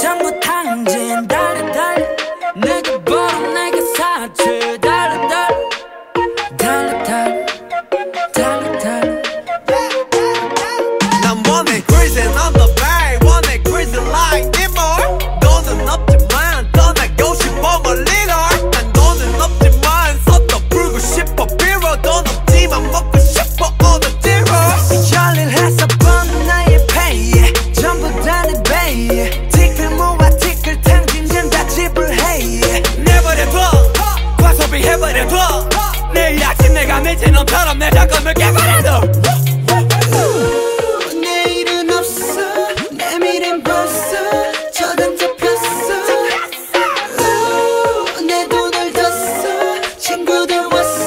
전부 당진 달래달래 내가 벌어 내가 사줄 버려둬 내일 아침 내가 미친 놈처럼 내 작업을 깨버려둬 내일은 없어. 내 미는 벌써 저당 잡혔어. 내 돈을 뒀어. 친구들 왔어.